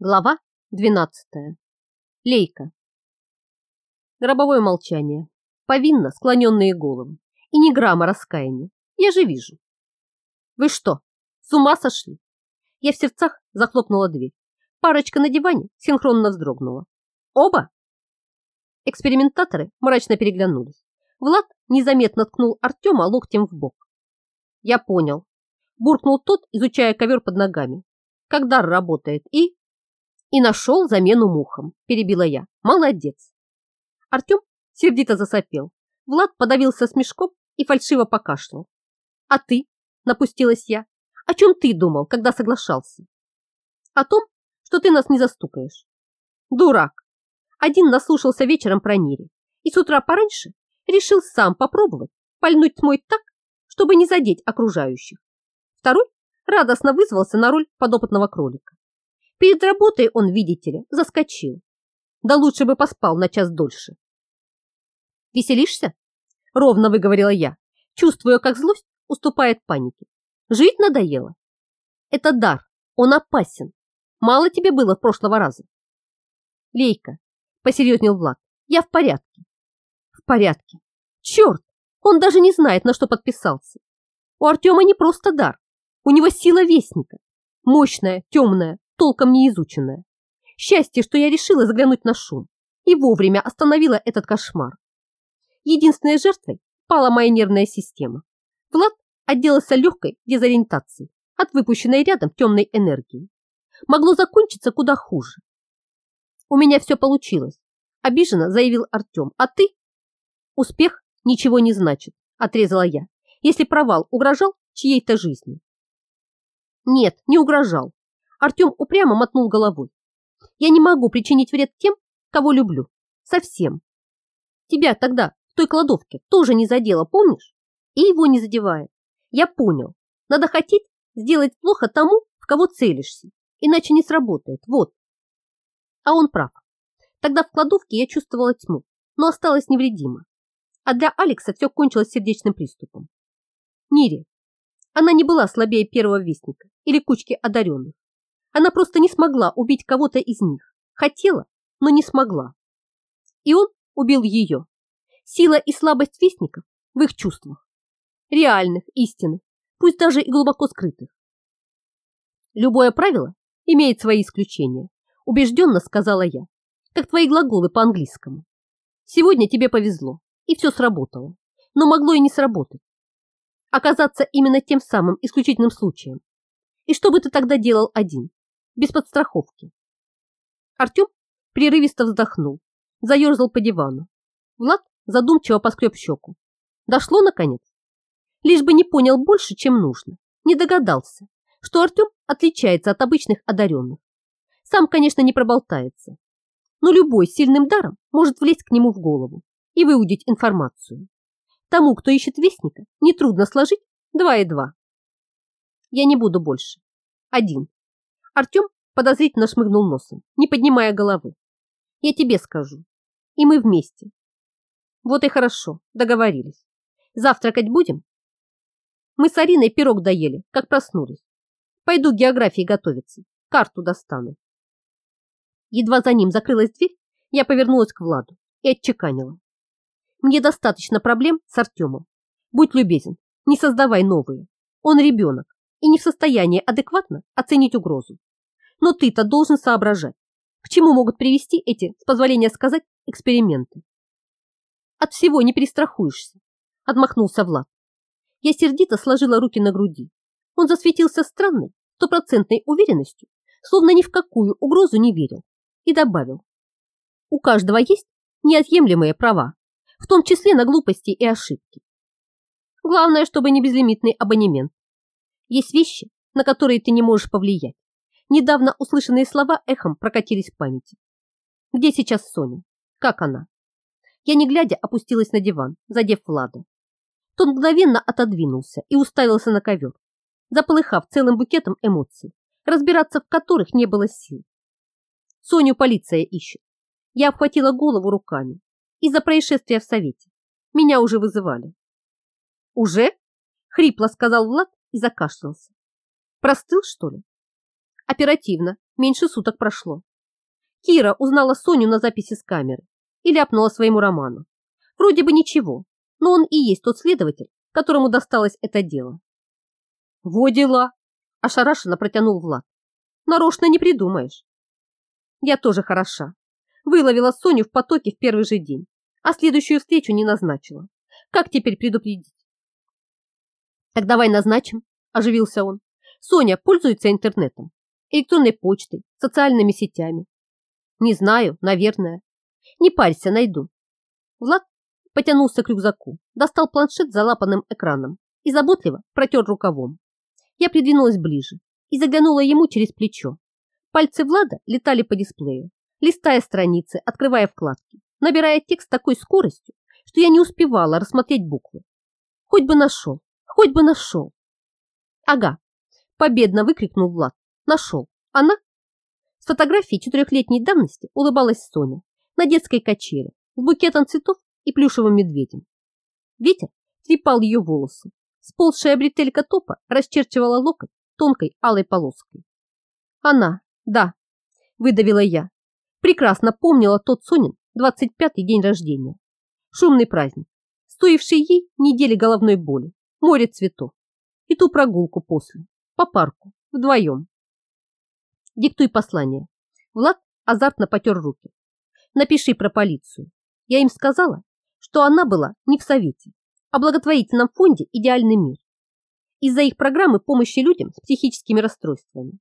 Глава 12. Лейка. Гробовое молчание. Повинно склоненные головы. И ни грамма раскаяния. Я же вижу. Вы что, с ума сошли? Я в сердцах захлопнула дверь. Парочка на диване синхронно вздрогнула. Оба? Экспериментаторы мрачно переглянулись. Влад незаметно ткнул Артема локтем в бок. Я понял. Буркнул тот, изучая ковер под ногами. Как дар работает и... И нашел замену мухам, перебила я. Молодец. Артем сердито засопел. Влад подавился смешком и фальшиво покашлял. А ты? Напустилась я. О чем ты думал, когда соглашался? О том, что ты нас не застукаешь. Дурак. Один наслушался вечером про Нири и с утра пораньше решил сам попробовать пальнуть тьмой так, чтобы не задеть окружающих. Второй радостно вызвался на роль подопытного кролика. Перед работой он, видите ли, заскочил. Да лучше бы поспал на час дольше. Веселишься? Ровно выговорила я, чувствуя, как злость уступает панике. Жить надоело. Это дар, он опасен. Мало тебе было в прошлого раза. Лейка, посерьезнел Влад, я в порядке. В порядке. Черт, он даже не знает, на что подписался. У Артема не просто дар, у него сила вестника. Мощная, темная, толком не изученная. Счастье, что я решила заглянуть на шум и вовремя остановила этот кошмар. Единственной жертвой пала моя нервная система. Влад отделался легкой дезориентацией от выпущенной рядом темной энергии. Могло закончиться куда хуже. У меня все получилось, обиженно заявил Артем. А ты? Успех ничего не значит, отрезала я, если провал угрожал чьей-то жизни. Нет, не угрожал. Артем упрямо мотнул головой. Я не могу причинить вред тем, кого люблю. Совсем. Тебя тогда в той кладовке тоже не задело, помнишь? И его не задевает. Я понял. Надо хотеть сделать плохо тому, в кого целишься. Иначе не сработает. Вот. А он прав. Тогда в кладовке я чувствовала тьму, но осталась невредима. А для Алекса все кончилось сердечным приступом. Нири. Она не была слабее первого вестника или кучки одаренных. Она просто не смогла убить кого-то из них. Хотела, но не смогла. И он убил ее. Сила и слабость вестников в их чувствах. Реальных, истинных, пусть даже и глубоко скрытых. Любое правило имеет свои исключения, убежденно сказала я, как твои глаголы по-английскому. Сегодня тебе повезло, и все сработало, но могло и не сработать. Оказаться именно тем самым исключительным случаем. И что бы ты тогда делал один? Без подстраховки. Артем прерывисто вздохнул, заерзал по дивану. Влад задумчиво поскреб щеку. Дошло, наконец? Лишь бы не понял больше, чем нужно. Не догадался, что Артем отличается от обычных одаренных. Сам, конечно, не проболтается. Но любой с сильным даром может влезть к нему в голову и выудить информацию. Тому, кто ищет вестника, нетрудно сложить два и два. Я не буду больше. Один. Артем подозрительно шмыгнул носом, не поднимая головы. Я тебе скажу. И мы вместе. Вот и хорошо, договорились. Завтракать будем? Мы с Ариной пирог доели, как проснулись. Пойду к географии готовиться, карту достану. Едва за ним закрылась дверь, я повернулась к Владу и отчеканила. Мне достаточно проблем с Артемом. Будь любезен, не создавай новые. Он ребенок и не в состоянии адекватно оценить угрозу. Но ты-то должен соображать, к чему могут привести эти, с позволения сказать, эксперименты. От всего не перестрахуешься, отмахнулся Влад. Я сердито сложила руки на груди. Он засветился странной, стопроцентной уверенностью, словно ни в какую угрозу не верил, и добавил. У каждого есть неотъемлемые права, в том числе на глупости и ошибки. Главное, чтобы не безлимитный абонемент. Есть вещи, на которые ты не можешь повлиять. Недавно услышанные слова эхом прокатились в памяти. Где сейчас Соня? Как она? Я не глядя опустилась на диван, задев Влада. Тот мгновенно отодвинулся и уставился на ковер, заполыхав целым букетом эмоций, разбираться в которых не было сил. Соню полиция ищет. Я обхватила голову руками. Из-за происшествия в совете. Меня уже вызывали. «Уже?» — хрипло сказал Влад и закашлялся. «Простыл, что ли?» Оперативно, Меньше суток прошло. Кира узнала Соню на записи с камеры и ляпнула своему роману. Вроде бы ничего, но он и есть тот следователь, которому досталось это дело. Во дела! Ошарашенно протянул Влад. Нарочно не придумаешь. Я тоже хороша. Выловила Соню в потоке в первый же день, а следующую встречу не назначила. Как теперь предупредить? Так давай назначим, оживился он. Соня пользуется интернетом, электронной почтой, социальными сетями. Не знаю, наверное. Не парься, найду. Влад потянулся к рюкзаку, достал планшет с залапанным экраном и заботливо протер рукавом. Я придвинулась ближе и заглянула ему через плечо. Пальцы Влада летали по дисплею, листая страницы, открывая вкладки, набирая текст такой скоростью, что я не успевала рассмотреть буквы. Хоть бы нашел, хоть бы нашел. Ага, победно выкрикнул Влад. Нашел. Она? С фотографии четырехлетней давности улыбалась Соня на детской качеле с букетом цветов и плюшевым медведем. Ветер трепал ее волосы. Сползшая бретелька топа расчерчивала локоть тонкой алой полоской. Она, да, выдавила я. Прекрасно помнила тот Сонин 25-й день рождения. Шумный праздник, стоивший ей недели головной боли, море цветов и ту прогулку после, по парку, вдвоем. Диктуй послание. Влад азартно потер руки. Напиши про полицию. Я им сказала, что она была не в совете, а в благотворительном фонде «Идеальный мир» из-за их программы помощи людям с психическими расстройствами.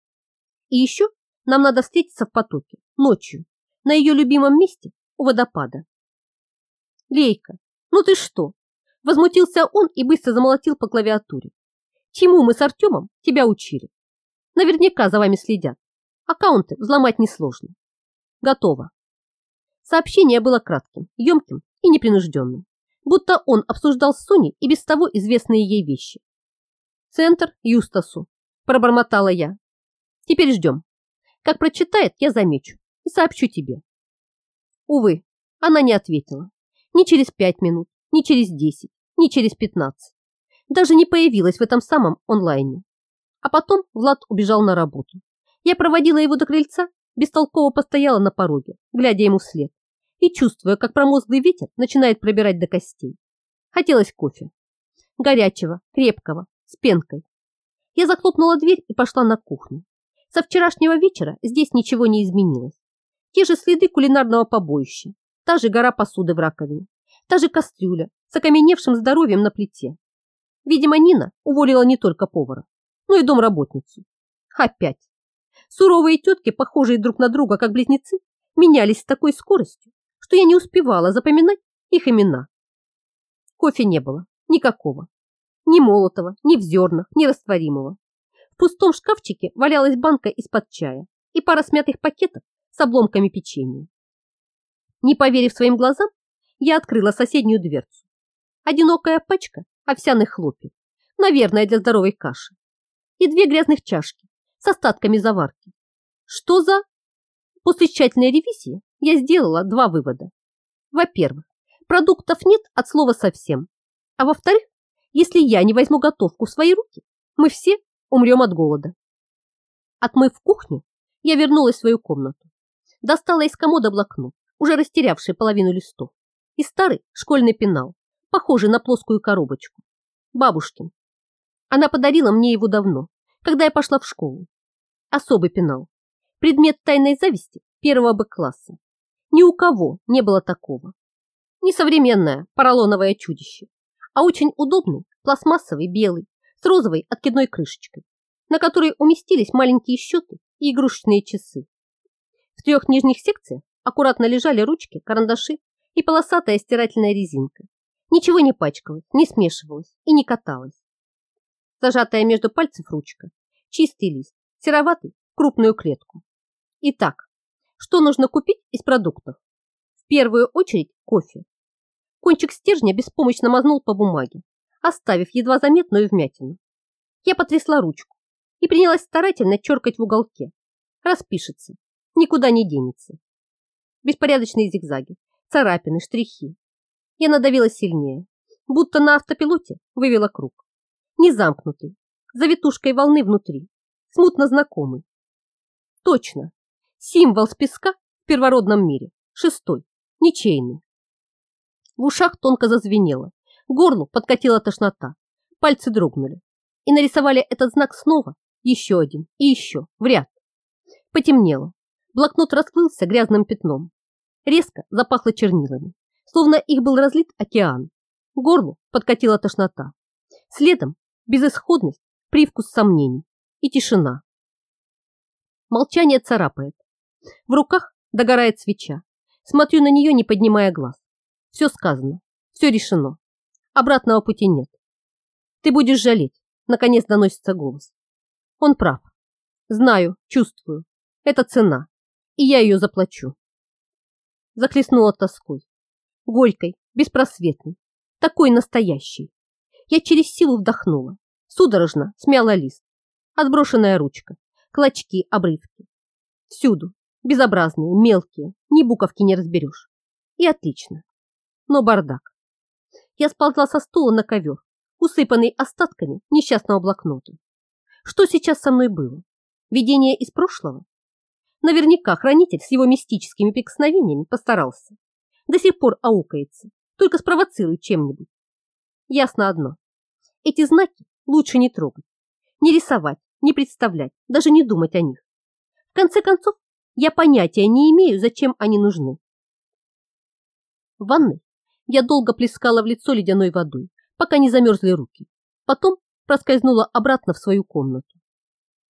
И еще нам надо встретиться в потоке ночью на ее любимом месте у водопада. Лейка, ну ты что? Возмутился он и быстро замолотил по клавиатуре. Чему мы с Артемом тебя учили? Наверняка за вами следят. Аккаунты взломать несложно. Готово. Сообщение было кратким, емким и непринужденным, будто он обсуждал с Соней и без того известные ей вещи. Центр Юстасу, пробормотала я. Теперь ждем. Как прочитает, я замечу и сообщу тебе. Увы, она не ответила. Ни через пять минут, ни через десять, ни через пятнадцать. Даже не появилась в этом самом онлайне. А потом Влад убежал на работу. Я проводила его до крыльца, бестолково постояла на пороге, глядя ему вслед и чувствуя, как промозглый ветер начинает пробирать до костей. Хотелось кофе. Горячего, крепкого, с пенкой. Я захлопнула дверь и пошла на кухню. Со вчерашнего вечера здесь ничего не изменилось. Те же следы кулинарного побоища, та же гора посуды в раковине, та же кастрюля с окаменевшим здоровьем на плите. Видимо, Нина уволила не только повара, но и домработницу. Опять. Суровые тетки, похожие друг на друга, как близнецы, менялись с такой скоростью, что я не успевала запоминать их имена. Кофе не было, никакого. Ни молотого, ни в зернах, ни растворимого. В пустом шкафчике валялась банка из-под чая и пара смятых пакетов с обломками печенья. Не поверив своим глазам, я открыла соседнюю дверцу. Одинокая пачка овсяных хлопьев, наверное, для здоровой каши, и две грязных чашки с остатками заварки. Что за... После тщательной ревизии я сделала два вывода. Во-первых, продуктов нет от слова совсем. А во-вторых, если я не возьму готовку в свои руки, мы все умрем от голода. Отмыв кухню, я вернулась в свою комнату. Достала из комода блокнот, уже растерявший половину листов, и старый школьный пенал, похожий на плоскую коробочку. Бабушкин. Она подарила мне его давно, когда я пошла в школу. Особый пенал. Предмет тайной зависти первого Б-класса. Ни у кого не было такого. Не современное поролоновое чудище, а очень удобный пластмассовый белый с розовой откидной крышечкой, на которой уместились маленькие счеты и игрушечные часы. В трех нижних секциях аккуратно лежали ручки, карандаши и полосатая стирательная резинка. Ничего не пачкалось, не смешивалось и не каталось. Зажатая между пальцев ручка, чистый лист, сероватый, крупную клетку. Итак, что нужно купить из продуктов? В первую очередь кофе. Кончик стержня беспомощно мазнул по бумаге, оставив едва заметную вмятину. Я потрясла ручку и принялась старательно черкать в уголке. Распишется, никуда не денется. Беспорядочные зигзаги, царапины, штрихи. Я надавила сильнее, будто на автопилоте вывела круг. Незамкнутый, завитушкой волны внутри, смутно знакомый. Точно, Символ с песка в первородном мире. Шестой. Ничейный. В ушах тонко зазвенело. Горлу подкатила тошнота. Пальцы дрогнули. И нарисовали этот знак снова. Еще один. И еще. В ряд. Потемнело. Блокнот расплылся грязным пятном. Резко запахло чернилами. Словно их был разлит океан. Горлу подкатила тошнота. Следом безысходность, привкус сомнений и тишина. Молчание царапает. В руках догорает свеча. Смотрю на нее, не поднимая глаз. Все сказано, все решено. Обратного пути нет. Ты будешь жалеть, наконец доносится голос. Он прав. Знаю, чувствую. Это цена, и я ее заплачу. Захлестнула тоской. Горькой, беспросветной, такой настоящей. Я через силу вдохнула, судорожно смяла лист. Отброшенная ручка, клочки, обрывки. Всюду, безобразные, мелкие, ни буковки не разберешь. И отлично. Но бардак. Я сползла со стула на ковер, усыпанный остатками несчастного блокнота. Что сейчас со мной было? Видение из прошлого? Наверняка хранитель с его мистическими прикосновениями постарался. До сих пор аукается, только спровоцирует чем-нибудь. Ясно одно. Эти знаки лучше не трогать, не рисовать, не представлять, даже не думать о них. В конце концов, я понятия не имею, зачем они нужны. В ванной я долго плескала в лицо ледяной водой, пока не замерзли руки. Потом проскользнула обратно в свою комнату.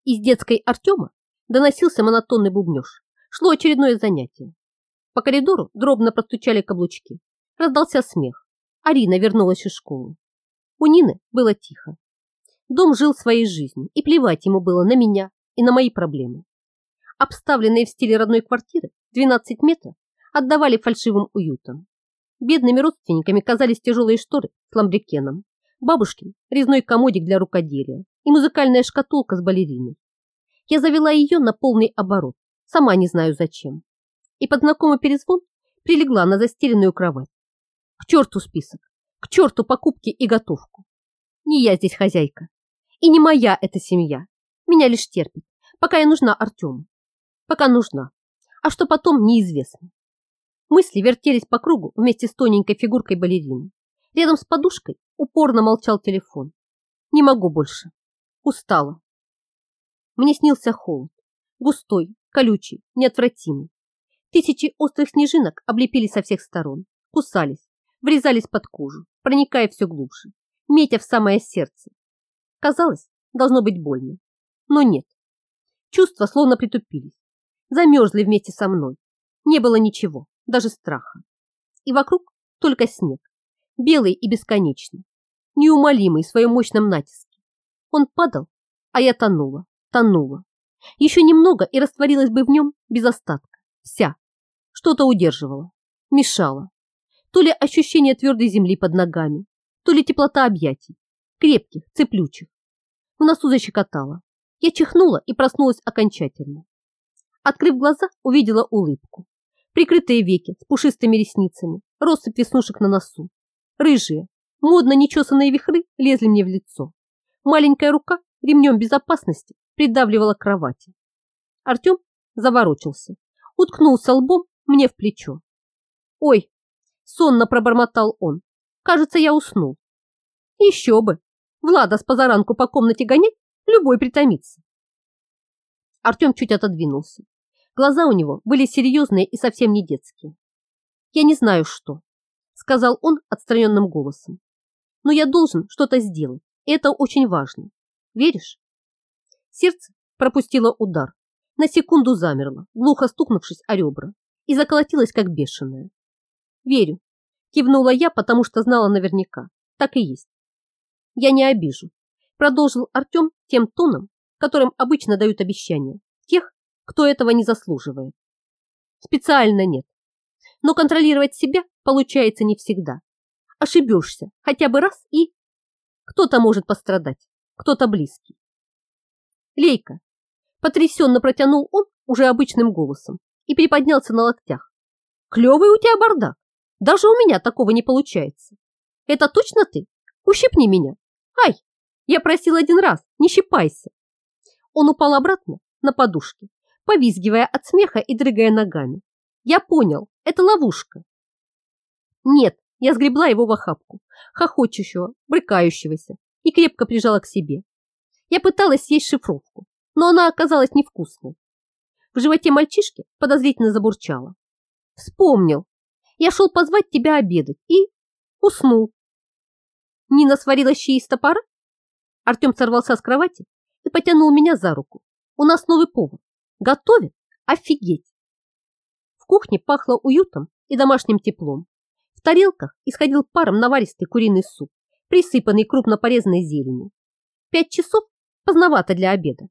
Из детской Артема доносился монотонный бубнеж. Шло очередное занятие. По коридору дробно простучали каблучки. Раздался смех. Арина вернулась из школы. У Нины было тихо. Дом жил своей жизнью, и плевать ему было на меня и на мои проблемы. Обставленные в стиле родной квартиры 12 метров отдавали фальшивым уютом. Бедными родственниками казались тяжелые шторы с ламбрикеном, бабушкин резной комодик для рукоделия и музыкальная шкатулка с балериной. Я завела ее на полный оборот, сама не знаю зачем. И под знакомый перезвон прилегла на застеленную кровать. К черту список, к черту покупки и готовку. Не я здесь хозяйка. И не моя эта семья. Меня лишь терпит, пока я нужна Артему. Пока нужна. А что потом, неизвестно. Мысли вертелись по кругу вместе с тоненькой фигуркой балерины. Рядом с подушкой упорно молчал телефон. Не могу больше. Устала. Мне снился холод. Густой, колючий, неотвратимый. Тысячи острых снежинок облепили со всех сторон, кусались, врезались под кожу, проникая все глубже, метя в самое сердце. Казалось, должно быть больно. Но нет. Чувства словно притупились. Замерзли вместе со мной. Не было ничего, даже страха. И вокруг только снег, белый и бесконечный, неумолимый в своем мощном натиске. Он падал, а я тонула, тонула. Еще немного и растворилась бы в нем без остатка. Вся. Что-то удерживало, мешало. То ли ощущение твердой земли под ногами, то ли теплота объятий, крепких, цеплючих. В носу защекотало. Я чихнула и проснулась окончательно. Открыв глаза, увидела улыбку. Прикрытые веки с пушистыми ресницами, россыпь веснушек на носу. Рыжие, модно нечесанные вихры лезли мне в лицо. Маленькая рука ремнем безопасности придавливала к кровати. Артем заворочился, уткнулся лбом мне в плечо. «Ой!» Сонно пробормотал он. Кажется, я уснул. Еще бы. Влада с позаранку по комнате гонять, любой притомится. Артем чуть отодвинулся. Глаза у него были серьезные и совсем не детские. Я не знаю, что, сказал он отстраненным голосом. Но я должен что-то сделать, и это очень важно. Веришь? Сердце пропустило удар, на секунду замерло, глухо стукнувшись о ребра, и заколотилось, как бешеное. Верю. Кивнула я, потому что знала наверняка. Так и есть. Я не обижу. Продолжил Артем тем тоном, которым обычно дают обещания. Тех, кто этого не заслуживает. Специально нет. Но контролировать себя получается не всегда. Ошибешься хотя бы раз и... Кто-то может пострадать, кто-то близкий. Лейка. Потрясенно протянул он уже обычным голосом и приподнялся на локтях. Клевый у тебя бардак. Даже у меня такого не получается. Это точно ты? Ущипни меня. Ай, я просил один раз, не щипайся. Он упал обратно на подушке, повизгивая от смеха и дрыгая ногами. Я понял, это ловушка. Нет, я сгребла его в охапку, хохочущего, брыкающегося, и крепко прижала к себе. Я пыталась съесть шифровку, но она оказалась невкусной. В животе мальчишки подозрительно забурчало. Вспомнил. Я шел позвать тебя обедать и уснул. Нина сварила щи из топора? Артем сорвался с кровати и потянул меня за руку. У нас новый повар. Готовит? Офигеть! В кухне пахло уютом и домашним теплом. В тарелках исходил паром наваристый куриный суп, присыпанный крупно порезанной зеленью. Пять часов поздновато для обеда,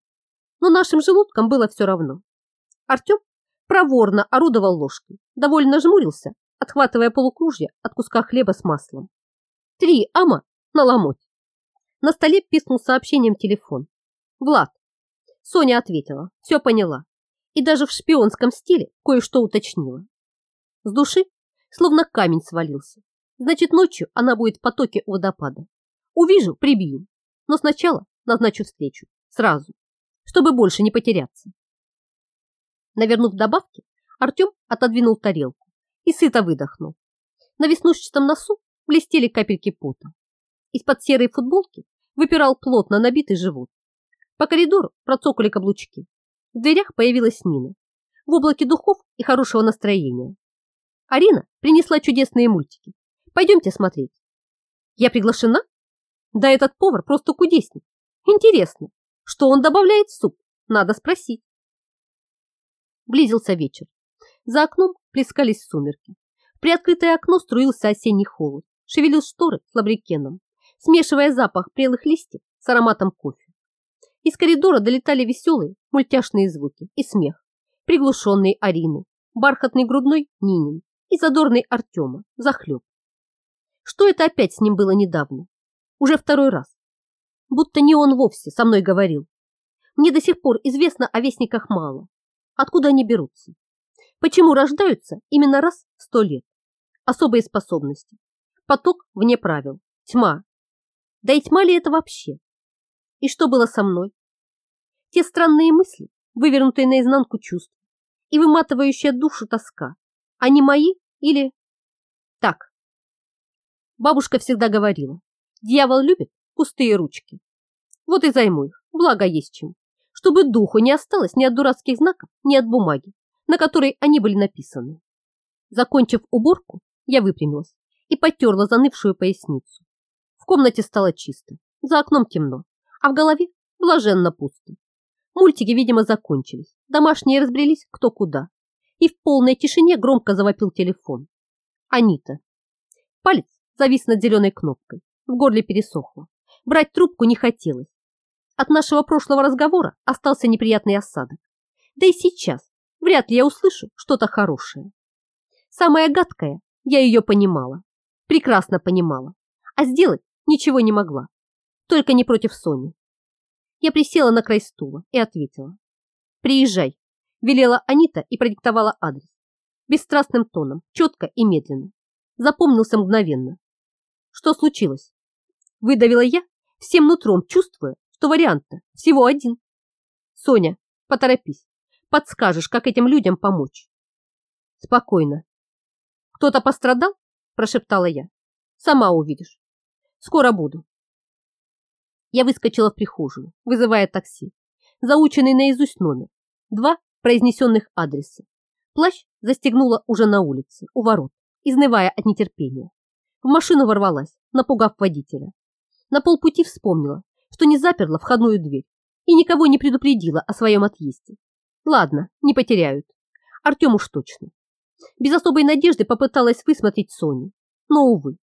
но нашим желудкам было все равно. Артем проворно орудовал ложкой, довольно жмурился, отхватывая полукружья от куска хлеба с маслом. Три ама на ломоть. На столе писнул сообщением телефон. Влад. Соня ответила, все поняла. И даже в шпионском стиле кое-что уточнила. С души словно камень свалился. Значит, ночью она будет в потоке водопада. Увижу, прибью. Но сначала назначу встречу. Сразу. Чтобы больше не потеряться. Навернув добавки, Артем отодвинул тарелку и сыто выдохнул. На веснушчатом носу блестели капельки пота. Из-под серой футболки выпирал плотно набитый живот. По коридору процокали каблучки. В дверях появилась Нина. В облаке духов и хорошего настроения. Арина принесла чудесные мультики. Пойдемте смотреть. Я приглашена? Да этот повар просто кудесник. Интересно, что он добавляет в суп? Надо спросить. Близился вечер. За окном плескались сумерки. В приоткрытое окно струился осенний холод, шевелил шторы лабрикеном, смешивая запах прелых листьев с ароматом кофе. Из коридора долетали веселые мультяшные звуки и смех, приглушенный Арины, бархатный грудной Нинин и задорный Артема, захлеб. Что это опять с ним было недавно? Уже второй раз. Будто не он вовсе со мной говорил. Мне до сих пор известно о вестниках мало. Откуда они берутся? Почему рождаются именно раз в сто лет? Особые способности. Поток вне правил. Тьма. Да и тьма ли это вообще? И что было со мной? Те странные мысли, вывернутые наизнанку чувств и выматывающая душу тоска, они мои или... Так. Бабушка всегда говорила, дьявол любит пустые ручки. Вот и займу их, благо есть чем чтобы духу не осталось ни от дурацких знаков, ни от бумаги, на которой они были написаны. Закончив уборку, я выпрямилась и потерла занывшую поясницу. В комнате стало чисто, за окном темно, а в голове блаженно пусто. Мультики, видимо, закончились, домашние разбрелись кто куда, и в полной тишине громко завопил телефон. Анита. Палец завис над зеленой кнопкой, в горле пересохло. Брать трубку не хотелось, от нашего прошлого разговора остался неприятный осадок. Да и сейчас вряд ли я услышу что-то хорошее. Самое гадкое, я ее понимала, прекрасно понимала, а сделать ничего не могла, только не против Сони. Я присела на край стула и ответила. «Приезжай», – велела Анита и продиктовала адрес. Бесстрастным тоном, четко и медленно. Запомнился мгновенно. Что случилось? Выдавила я, всем нутром чувствуя, что вариант-то всего один. Соня, поторопись. Подскажешь, как этим людям помочь. Спокойно. Кто-то пострадал? Прошептала я. Сама увидишь. Скоро буду. Я выскочила в прихожую, вызывая такси. Заученный наизусть номер. Два произнесенных адреса. Плащ застегнула уже на улице, у ворот, изнывая от нетерпения. В машину ворвалась, напугав водителя. На полпути вспомнила, что не заперла входную дверь и никого не предупредила о своем отъезде. Ладно, не потеряют. Артем уж точно. Без особой надежды попыталась высмотреть Соню, но, увы.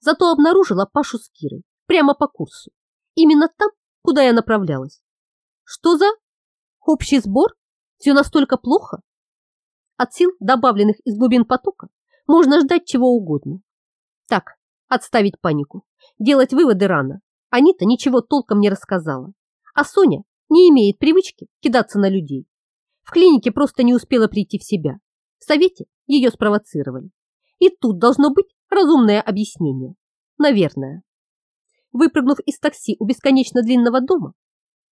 Зато обнаружила Пашу с Кирой прямо по курсу. Именно там, куда я направлялась. Что за общий сбор? Все настолько плохо? От сил, добавленных из глубин потока, можно ждать чего угодно. Так, отставить панику. Делать выводы рано. Анита ничего толком не рассказала, а Соня не имеет привычки кидаться на людей. В клинике просто не успела прийти в себя. В совете ее спровоцировали. И тут должно быть разумное объяснение. Наверное. Выпрыгнув из такси у бесконечно длинного дома,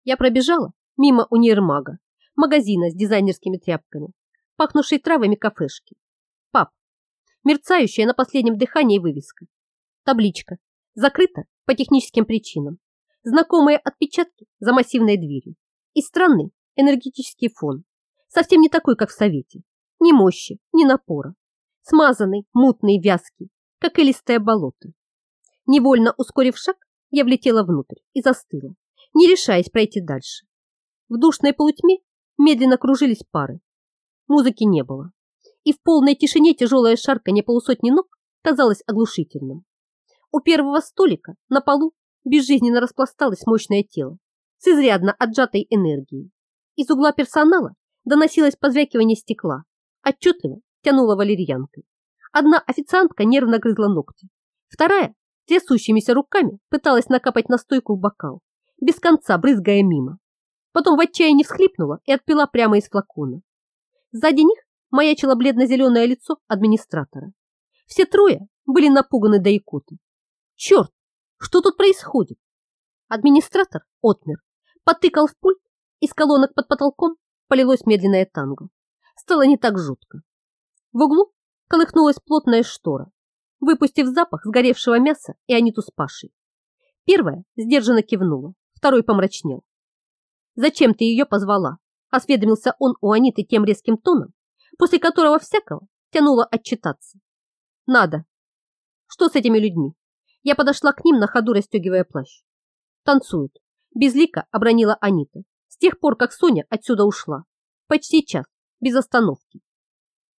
я пробежала мимо универмага, магазина с дизайнерскими тряпками, пахнувшей травами кафешки. Пап. Мерцающая на последнем дыхании вывеска. Табличка. Закрыта по техническим причинам. Знакомые отпечатки за массивной дверью. И странный энергетический фон. Совсем не такой, как в Совете. Ни мощи, ни напора. Смазанный, мутный, вязкий, как илистое болото. Невольно ускорив шаг, я влетела внутрь и застыла, не решаясь пройти дальше. В душной полутьме медленно кружились пары. Музыки не было. И в полной тишине тяжелое шарканье полусотни ног казалось оглушительным. У первого столика на полу безжизненно распласталось мощное тело с изрядно отжатой энергией. Из угла персонала доносилось позвякивание стекла, отчетливо тянуло валерьянкой. Одна официантка нервно грызла ногти, вторая трясущимися руками пыталась накапать настойку в бокал, без конца брызгая мимо. Потом в отчаянии всхлипнула и отпила прямо из флакона. Сзади них маячило бледно-зеленое лицо администратора. Все трое были напуганы до икоты. Черт, что тут происходит? Администратор отмер, потыкал в пульт, из колонок под потолком полилось медленное танго. Стало не так жутко. В углу колыхнулась плотная штора, выпустив запах сгоревшего мяса и Аниту с Пашей. Первая сдержанно кивнула, второй помрачнел. «Зачем ты ее позвала?» – осведомился он у Аниты тем резким тоном, после которого всякого тянуло отчитаться. «Надо. Что с этими людьми?» Я подошла к ним на ходу, расстегивая плащ. Танцуют. Безлико обронила Анита. С тех пор, как Соня отсюда ушла. Почти час, без остановки.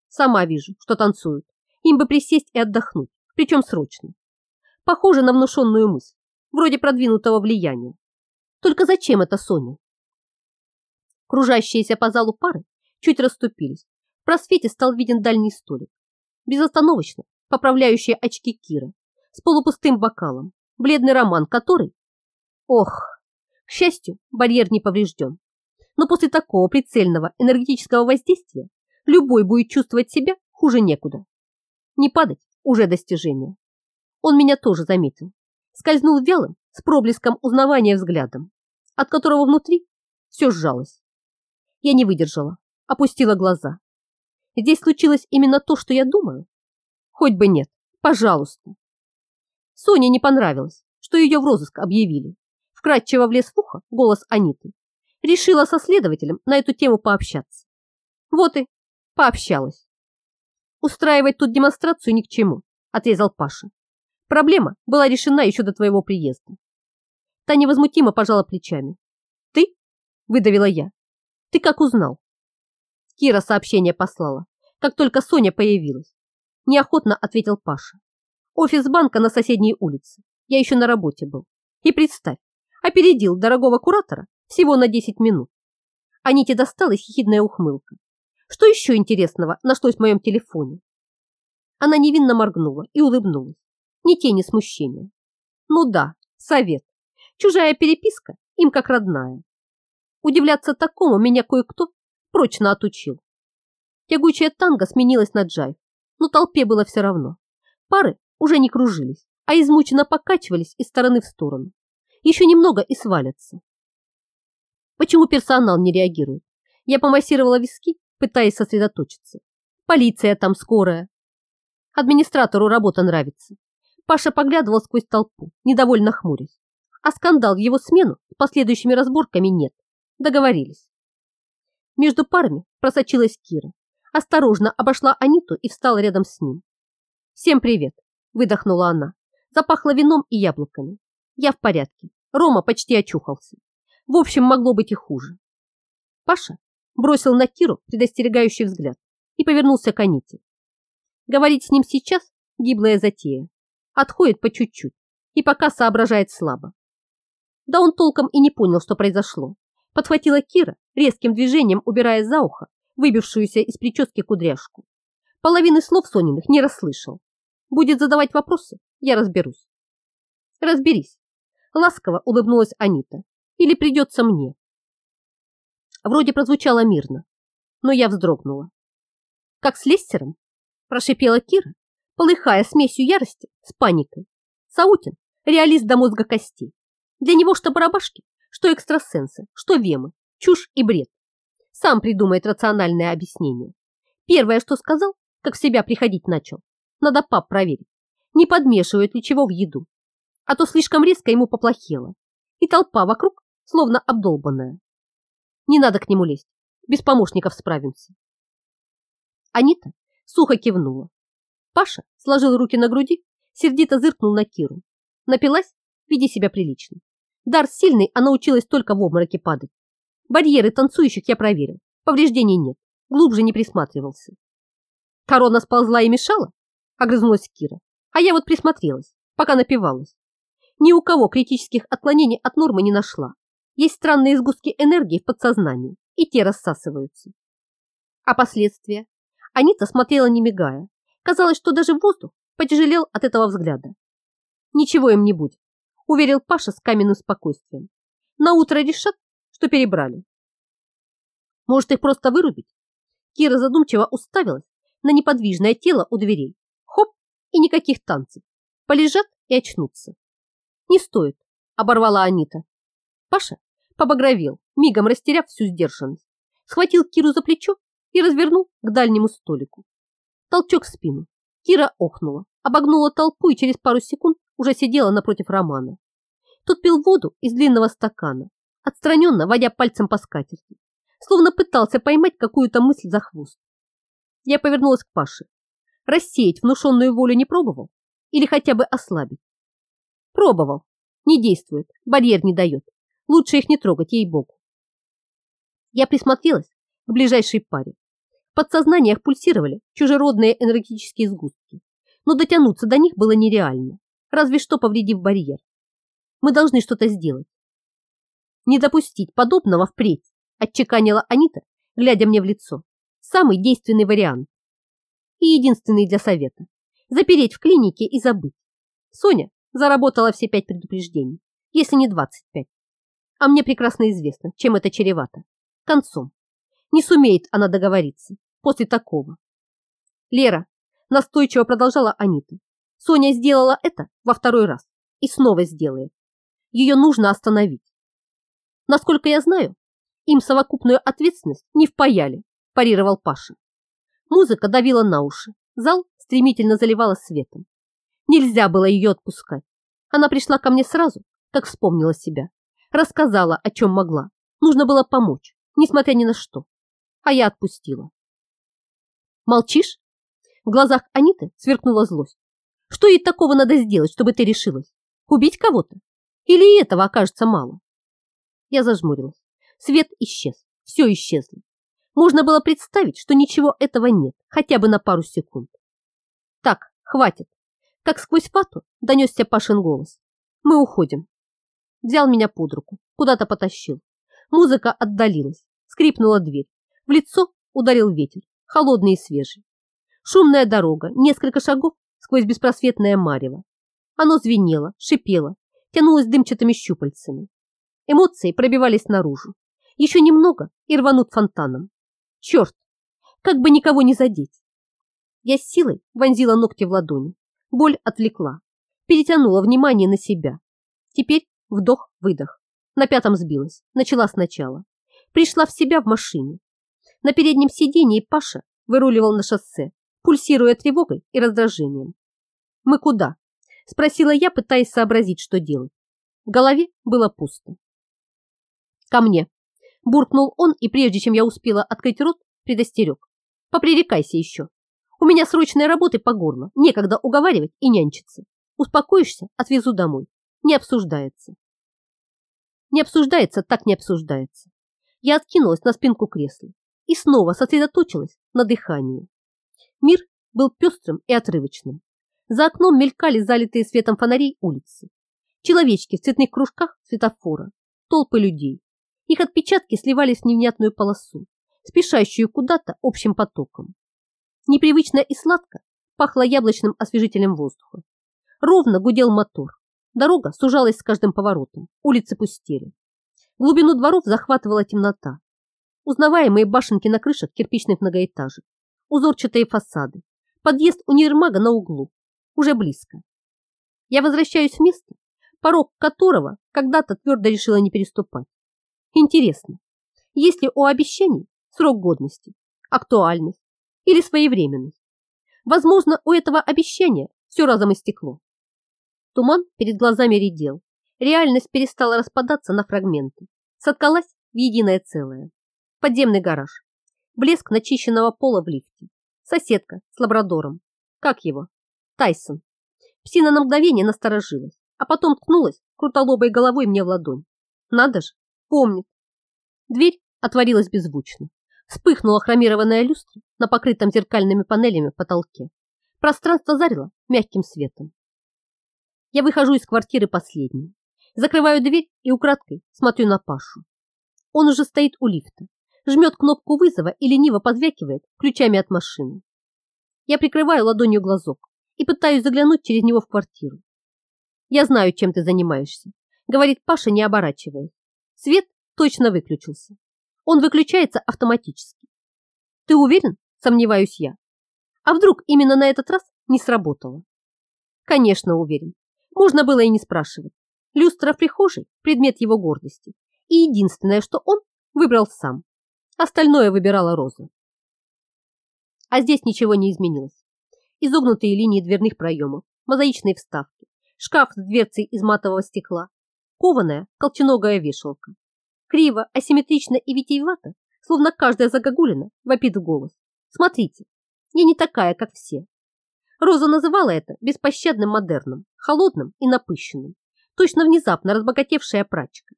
Сама вижу, что танцуют. Им бы присесть и отдохнуть, причем срочно. Похоже на внушенную мысль, вроде продвинутого влияния. Только зачем это Соня? Кружащиеся по залу пары чуть расступились. В просвете стал виден дальний столик. Безостановочно поправляющие очки Кира с полупустым бокалом, бледный роман, который... Ох, к счастью, барьер не поврежден. Но после такого прицельного энергетического воздействия любой будет чувствовать себя хуже некуда. Не падать уже достижение. Он меня тоже заметил. Скользнул вялым, с проблеском узнавания взглядом, от которого внутри все сжалось. Я не выдержала, опустила глаза. Здесь случилось именно то, что я думаю? Хоть бы нет, пожалуйста. Соне не понравилось, что ее в розыск объявили. Вкратчиво влез в ухо голос Аниты. Решила со следователем на эту тему пообщаться. Вот и пообщалась. Устраивать тут демонстрацию ни к чему, отрезал Паша. Проблема была решена еще до твоего приезда. Та невозмутимо пожала плечами. Ты? Выдавила я. Ты как узнал? Кира сообщение послала, как только Соня появилась. Неохотно ответил Паша. Офис банка на соседней улице. Я еще на работе был. И представь, опередил дорогого куратора всего на 10 минут. Аните досталась хихидная ухмылка. Что еще интересного нашлось в моем телефоне? Она невинно моргнула и улыбнулась. Ни тени смущения. Ну да, совет. Чужая переписка им как родная. Удивляться такому меня кое-кто прочно отучил. Тягучая танго сменилась на джайв, но толпе было все равно. Пары уже не кружились, а измученно покачивались из стороны в сторону. Еще немного и свалятся. Почему персонал не реагирует? Я помассировала виски, пытаясь сосредоточиться. Полиция там скорая. Администратору работа нравится. Паша поглядывал сквозь толпу, недовольно хмурясь. А скандал в его смену с последующими разборками нет. Договорились. Между парами просочилась Кира. Осторожно обошла Аниту и встала рядом с ним. «Всем привет!» – выдохнула она. Запахло вином и яблоками. «Я в порядке. Рома почти очухался. В общем, могло быть и хуже». Паша бросил на Киру предостерегающий взгляд и повернулся к Аните. Говорить с ним сейчас – гиблая затея. Отходит по чуть-чуть и пока соображает слабо. Да он толком и не понял, что произошло. Подхватила Кира, резким движением убирая за ухо выбившуюся из прически кудряшку. Половины слов Сониных не расслышал. Будет задавать вопросы, я разберусь. Разберись. Ласково улыбнулась Анита. Или придется мне. Вроде прозвучало мирно, но я вздрогнула. Как с Лестером? Прошипела Кира, полыхая смесью ярости с паникой. Саутин – реалист до мозга костей. Для него что барабашки, что экстрасенсы, что вемы, чушь и бред. Сам придумает рациональное объяснение. Первое, что сказал, как в себя приходить начал. Надо пап проверить, не подмешивают ли чего в еду. А то слишком резко ему поплохело. И толпа вокруг, словно обдолбанная. Не надо к нему лезть. Без помощников справимся. Анита сухо кивнула. Паша сложил руки на груди, сердито зыркнул на Киру. Напилась? Веди себя прилично. Дар сильный, она училась только в обмороке падать. Барьеры танцующих я проверил. Повреждений нет. Глубже не присматривался. Корона сползла и мешала? Огрызнулась Кира. А я вот присмотрелась, пока напивалась. Ни у кого критических отклонений от нормы не нашла. Есть странные сгустки энергии в подсознании, и те рассасываются. А последствия? Анита смотрела не мигая. Казалось, что даже воздух потяжелел от этого взгляда. Ничего им не будет, уверил Паша с каменным спокойствием. На утро решат, что перебрали. Может, их просто вырубить? Кира задумчиво уставилась на неподвижное тело у дверей. Хоп, и никаких танцев. Полежат и очнутся. Не стоит, оборвала Анита. Паша побагровел, мигом растеряв всю сдержанность. Схватил Киру за плечо и развернул к дальнему столику. Толчок в спину. Кира охнула, обогнула толпу и через пару секунд уже сидела напротив Романа. Тот пил воду из длинного стакана, отстраненно водя пальцем по скатерти, словно пытался поймать какую-то мысль за хвост. Я повернулась к Паше. Рассеять внушенную волю не пробовал? Или хотя бы ослабить? Пробовал. Не действует, барьер не дает. Лучше их не трогать, ей-богу. Я присмотрелась к ближайшей паре. В подсознаниях пульсировали чужеродные энергетические сгустки, но дотянуться до них было нереально, разве что повредив барьер. Мы должны что-то сделать. Не допустить подобного впредь, отчеканила Анита, глядя мне в лицо. Самый действенный вариант. И единственный для совета. Запереть в клинике и забыть. Соня заработала все пять предупреждений, если не двадцать пять. А мне прекрасно известно, чем это чревато. Концом. Не сумеет она договориться после такого. Лера, настойчиво продолжала Анита. Соня сделала это во второй раз и снова сделает. Ее нужно остановить. Насколько я знаю, им совокупную ответственность не впаяли, парировал Паша. Музыка давила на уши, зал стремительно заливала светом. Нельзя было ее отпускать. Она пришла ко мне сразу, как вспомнила себя. Рассказала, о чем могла. Нужно было помочь, несмотря ни на что. А я отпустила. Молчишь? В глазах Аниты сверкнула злость. Что ей такого надо сделать, чтобы ты решилась? Убить кого-то? Или этого окажется мало? Я зажмурилась. Свет исчез. Все исчезло. Можно было представить, что ничего этого нет, хотя бы на пару секунд. Так, хватит. Как сквозь фату донесся Пашин голос. Мы уходим. Взял меня под руку, куда-то потащил. Музыка отдалилась, скрипнула дверь. В лицо ударил ветер, холодный и свежий. Шумная дорога, несколько шагов сквозь беспросветное марево. Оно звенело, шипело, тянулось дымчатыми щупальцами. Эмоции пробивались наружу. Еще немного и рванут фонтаном. Черт! Как бы никого не задеть. Я с силой вонзила ногти в ладони. Боль отвлекла. Перетянула внимание на себя. Теперь вдох-выдох. На пятом сбилась. Начала сначала. Пришла в себя в машине. На переднем сиденье Паша выруливал на шоссе, пульсируя тревогой и раздражением. «Мы куда?» – спросила я, пытаясь сообразить, что делать. В голове было пусто. Ко мне. Буркнул он, и прежде чем я успела открыть рот, предостерег. Попререкайся еще. У меня срочная работа по горло. Некогда уговаривать и нянчиться. Успокоишься, отвезу домой. Не обсуждается. Не обсуждается, так не обсуждается. Я откинулась на спинку кресла и снова сосредоточилась на дыхании. Мир был пестрым и отрывочным. За окном мелькали залитые светом фонарей улицы. Человечки в цветных кружках светофора, толпы людей. Их отпечатки сливались в невнятную полосу, спешащую куда-то общим потоком. Непривычно и сладко пахло яблочным освежителем воздуха. Ровно гудел мотор. Дорога сужалась с каждым поворотом, улицы пустели. Глубину дворов захватывала темнота. Узнаваемые башенки на крышах кирпичных многоэтажек, узорчатые фасады, подъезд универмага на углу, уже близко. Я возвращаюсь в место, порог которого когда-то твердо решила не переступать. Интересно, есть ли у обещаний срок годности, актуальность или своевременность. Возможно, у этого обещания все разом истекло. Туман перед глазами редел, реальность перестала распадаться на фрагменты, соткалась в единое целое. Подземный гараж, блеск начищенного пола в лифте, соседка с лабрадором, как его, Тайсон. Псина на мгновение насторожилась, а потом ткнулась крутолобой головой мне в ладонь. Надо же, помнит. Дверь отворилась беззвучно. Вспыхнула хромированная люстра на покрытом зеркальными панелями потолке. Пространство зарило мягким светом. Я выхожу из квартиры последней. Закрываю дверь и украдкой смотрю на Пашу. Он уже стоит у лифта, жмет кнопку вызова и лениво позвякивает ключами от машины. Я прикрываю ладонью глазок и пытаюсь заглянуть через него в квартиру. «Я знаю, чем ты занимаешься», — говорит Паша, не оборачиваясь. Свет точно выключился. Он выключается автоматически. Ты уверен? Сомневаюсь я. А вдруг именно на этот раз не сработало? Конечно, уверен. Можно было и не спрашивать. Люстра в прихожей – предмет его гордости. И единственное, что он выбрал сам. Остальное выбирала Роза. А здесь ничего не изменилось. Изогнутые линии дверных проемов, мозаичные вставки, шкаф с дверцей из матового стекла, кованая колченогая вешалка, Криво, асимметрично и витиевато, словно каждая загогулина вопит в голос. Смотрите, я не такая, как все. Роза называла это беспощадным модерном, холодным и напыщенным, точно внезапно разбогатевшая прачка.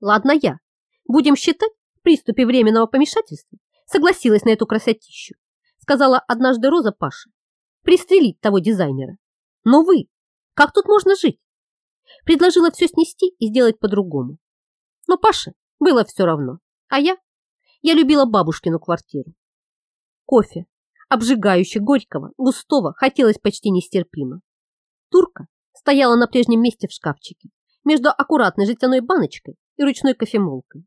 Ладно я, будем считать, в приступе временного помешательства согласилась на эту красотищу, сказала однажды Роза Паше, пристрелить того дизайнера. Но вы, как тут можно жить? Предложила все снести и сделать по-другому. Но Паше было все равно. А я? Я любила бабушкину квартиру. Кофе, обжигающий горького, густого, хотелось почти нестерпимо. Турка стояла на прежнем месте в шкафчике, между аккуратной жестяной баночкой и ручной кофемолкой.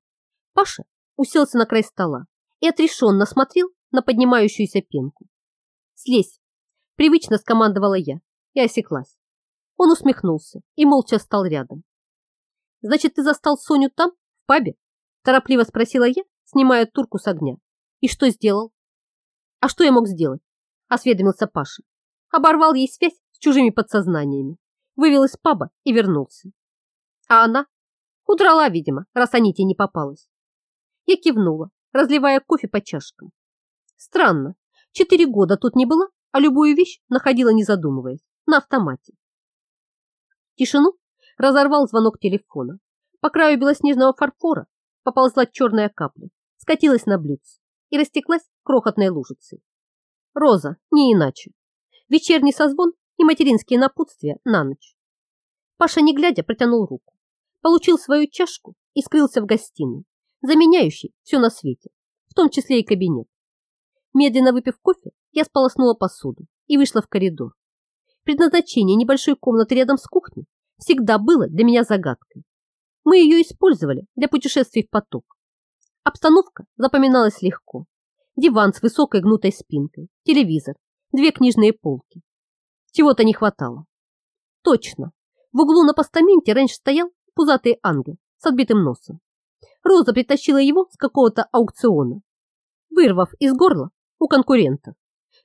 Паша уселся на край стола и отрешенно смотрел на поднимающуюся пенку. «Слезь!» – привычно скомандовала я и осеклась. Он усмехнулся и молча стал рядом. Значит, ты застал Соню там, в пабе? Торопливо спросила я, снимая турку с огня. И что сделал? А что я мог сделать? Осведомился Паша. Оборвал ей связь с чужими подсознаниями. Вывел из паба и вернулся. А она? Удрала, видимо, раз Аните не попалась. Я кивнула, разливая кофе по чашкам. Странно. Четыре года тут не была, а любую вещь находила, не задумываясь, на автомате. Тишину разорвал звонок телефона. По краю белоснежного фарфора поползла черная капля, скатилась на блюдце и растеклась крохотной лужицей. Роза, не иначе. Вечерний созвон и материнские напутствия на ночь. Паша, не глядя, протянул руку, получил свою чашку и скрылся в гостиной, заменяющей все на свете, в том числе и кабинет. Медленно выпив кофе, я сполоснула посуду и вышла в коридор. Предназначение небольшой комнаты рядом с кухней всегда было для меня загадкой. Мы ее использовали для путешествий в поток. Обстановка запоминалась легко. Диван с высокой гнутой спинкой, телевизор, две книжные полки. Чего-то не хватало. Точно. В углу на постаменте раньше стоял пузатый ангел с отбитым носом. Роза притащила его с какого-то аукциона, вырвав из горла у конкурента.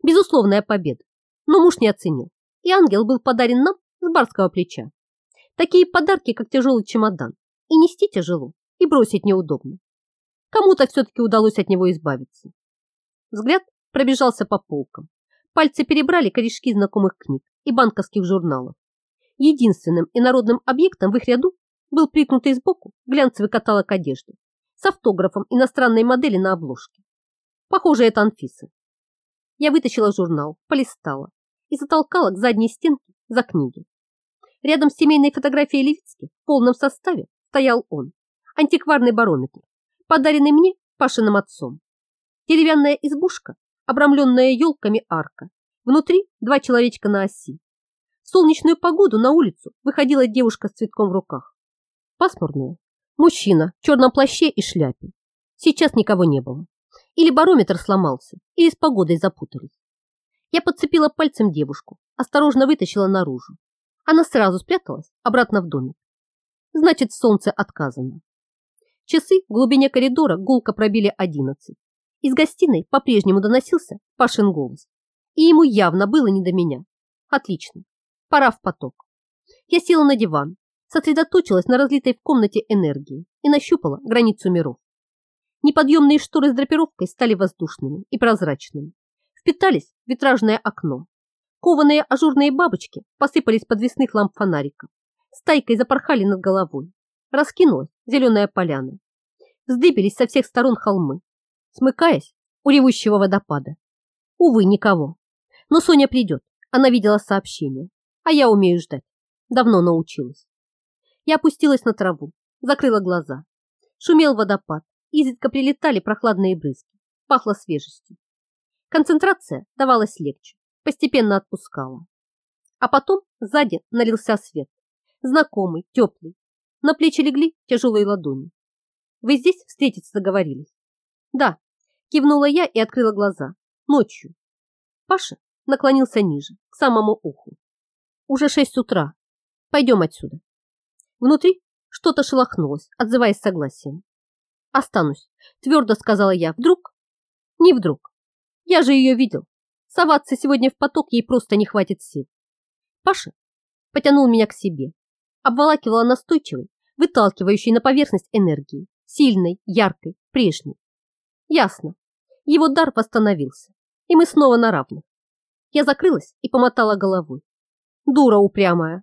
Безусловная победа. Но муж не оценил, и ангел был подарен нам с барского плеча. Такие подарки, как тяжелый чемодан. И нести тяжело, и бросить неудобно. Кому-то все-таки удалось от него избавиться. Взгляд пробежался по полкам. Пальцы перебрали корешки знакомых книг и банковских журналов. Единственным инородным объектом в их ряду был прикнутый сбоку глянцевый каталог одежды с автографом иностранной модели на обложке. Похоже, это Анфиса. Я вытащила журнал, полистала и затолкала к задней стенке за книги. Рядом с семейной фотографией Левицки в полном составе стоял он, антикварный барометр, подаренный мне Пашиным отцом. Деревянная избушка, обрамленная елками арка, внутри два человечка на оси. В солнечную погоду на улицу выходила девушка с цветком в руках. Пасмурная. Мужчина в черном плаще и шляпе. Сейчас никого не было. Или барометр сломался, или с погодой запутались. Я подцепила пальцем девушку, осторожно вытащила наружу. Она сразу спряталась обратно в домик. Значит, солнце отказано. Часы в глубине коридора гулко пробили одиннадцать. Из гостиной по-прежнему доносился Пашин голос, и ему явно было не до меня. Отлично, пора в поток. Я села на диван, сосредоточилась на разлитой в комнате энергии и нащупала границу миров. Неподъемные шторы с драпировкой стали воздушными и прозрачными, впитались в витражное окно. Кованые ажурные бабочки посыпались подвесных ламп фонариков, стайкой запорхали над головой. Раскинулась зеленая поляна. Вздыбились со всех сторон холмы, смыкаясь у ревущего водопада. Увы, никого. Но Соня придет. Она видела сообщение. А я умею ждать. Давно научилась. Я опустилась на траву, закрыла глаза. Шумел водопад, изредка прилетали прохладные брызги. Пахло свежестью. Концентрация давалась легче, постепенно отпускала. А потом сзади налился свет. Знакомый, теплый. На плечи легли тяжелые ладони. Вы здесь встретиться договорились? Да, кивнула я и открыла глаза. Ночью. Паша наклонился ниже, к самому уху. Уже шесть утра. Пойдем отсюда. Внутри что-то шелохнулось, отзываясь согласием. Останусь, твердо сказала я. Вдруг? Не вдруг. Я же ее видел. Соваться сегодня в поток ей просто не хватит сил. Паша потянул меня к себе, обволакивала настойчивой, выталкивающей на поверхность энергии, сильной, яркой, прежней. Ясно. Его дар восстановился, и мы снова на равных. Я закрылась и помотала головой. Дура упрямая.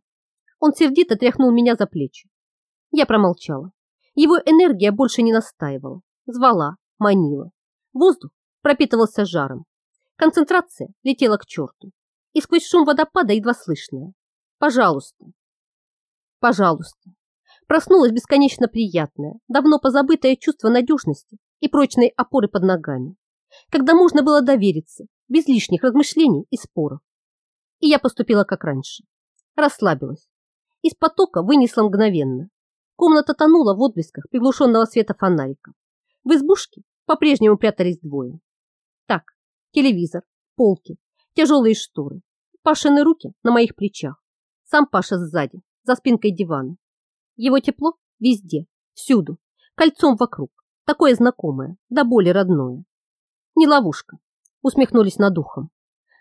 Он сердито тряхнул меня за плечи. Я промолчала. Его энергия больше не настаивала, звала, манила. Воздух пропитывался жаром. Концентрация летела к черту. И сквозь шум водопада едва слышная. Пожалуйста. Пожалуйста. Проснулось бесконечно приятное, давно позабытое чувство надежности и прочной опоры под ногами, когда можно было довериться, без лишних размышлений и споров. И я поступила как раньше. Расслабилась. Из потока вынесла мгновенно. Комната тонула в отблесках приглушенного света фонарика. В избушке по-прежнему прятались двое. Так, телевизор, полки, тяжелые шторы, Пашины руки на моих плечах. Сам Паша сзади, за спинкой дивана. Его тепло везде, всюду, кольцом вокруг, такое знакомое, до боли родное. Не ловушка, усмехнулись над ухом.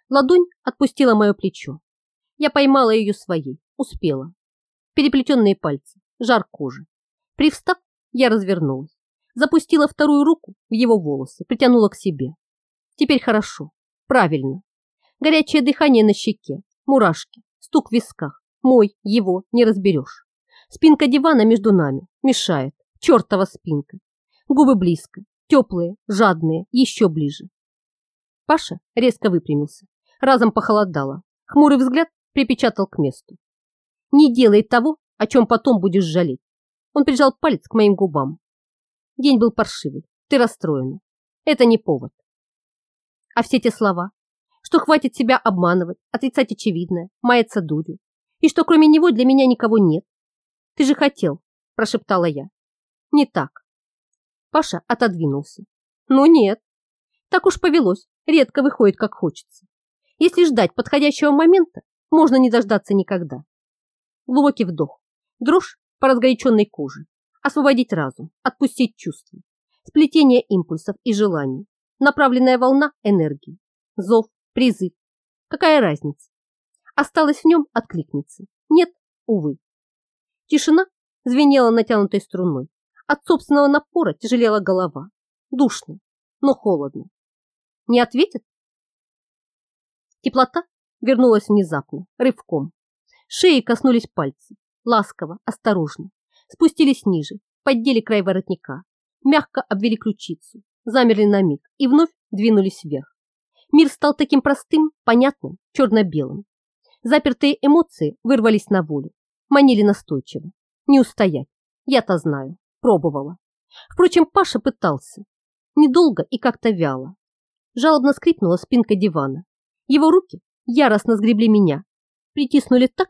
Ладонь отпустила мое плечо. Я поймала ее своей, успела. Переплетенные пальцы, жар кожи. Привстав, я развернулась, запустила вторую руку в его волосы, притянула к себе. Теперь хорошо, правильно. Горячее дыхание на щеке, мурашки, стук в висках. Мой, его, не разберешь. Спинка дивана между нами мешает. Чертова спинка. Губы близко, теплые, жадные, еще ближе. Паша резко выпрямился. Разом похолодало. Хмурый взгляд припечатал к месту. Не делай того, о чем потом будешь жалеть. Он прижал палец к моим губам. День был паршивый. Ты расстроена. Это не повод. А все те слова, что хватит себя обманывать, отрицать очевидное, маяться дурью, и что кроме него для меня никого нет, ты же хотел, прошептала я. Не так. Паша отодвинулся. Ну нет. Так уж повелось, редко выходит, как хочется. Если ждать подходящего момента, можно не дождаться никогда. Глубокий вдох, дрожь по разгоряченной коже, освободить разум, отпустить чувства, сплетение импульсов и желаний, направленная волна энергии, зов, призыв. Какая разница? Осталось в нем откликнется. Нет, увы. Тишина звенела натянутой струной. От собственного напора тяжелела голова. Душно, но холодно. Не ответит? Теплота вернулась внезапно, рывком. Шеи коснулись пальцы. Ласково, осторожно. Спустились ниже, поддели край воротника. Мягко обвели ключицу. Замерли на миг и вновь двинулись вверх. Мир стал таким простым, понятным, черно-белым. Запертые эмоции вырвались на волю манили настойчиво. Не устоять. Я-то знаю. Пробовала. Впрочем, Паша пытался. Недолго и как-то вяло. Жалобно скрипнула спинка дивана. Его руки яростно сгребли меня. Притиснули так,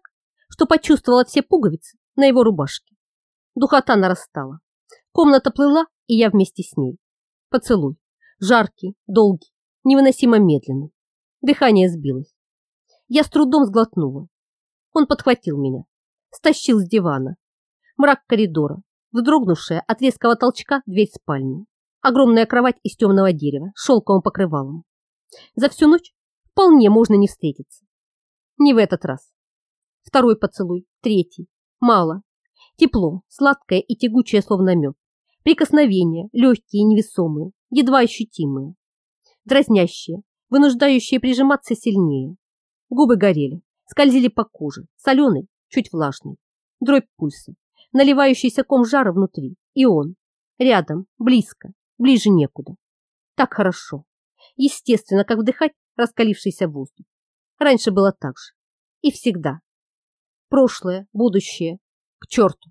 что почувствовала все пуговицы на его рубашке. Духота нарастала. Комната плыла, и я вместе с ней. Поцелуй. Жаркий, долгий, невыносимо медленный. Дыхание сбилось. Я с трудом сглотнула. Он подхватил меня, стащил с дивана. Мрак коридора, вздрогнувшая от резкого толчка дверь спальни. Огромная кровать из темного дерева с шелковым покрывалом. За всю ночь вполне можно не встретиться. Не в этот раз. Второй поцелуй, третий. Мало. Тепло, сладкое и тягучее, словно мед. Прикосновения, легкие и невесомые, едва ощутимые. Дразнящие, вынуждающие прижиматься сильнее. Губы горели, скользили по коже, соленый, чуть влажный. Дробь пульса, наливающийся ком жара внутри. И он, рядом, близко, ближе некуда. Так хорошо. Естественно, как вдыхать раскалившийся воздух. Раньше было так же. И всегда. Прошлое, будущее. К черту.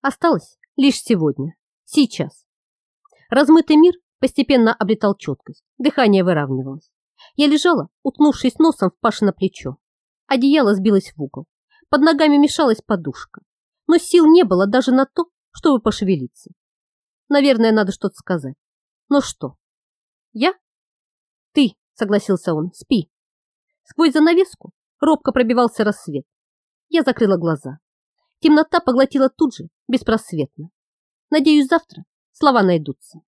Осталось лишь сегодня. Сейчас. Размытый мир постепенно обретал четкость. Дыхание выравнивалось. Я лежала, уткнувшись носом в Паше на плечо. Одеяло сбилось в угол. Под ногами мешалась подушка. Но сил не было даже на то, чтобы пошевелиться. Наверное, надо что-то сказать. Но что? Я? Ты, согласился он, спи. Сквозь занавеску робко пробивался рассвет. Я закрыла глаза. Темнота поглотила тут же, беспросветно. Надеюсь, завтра слова найдутся.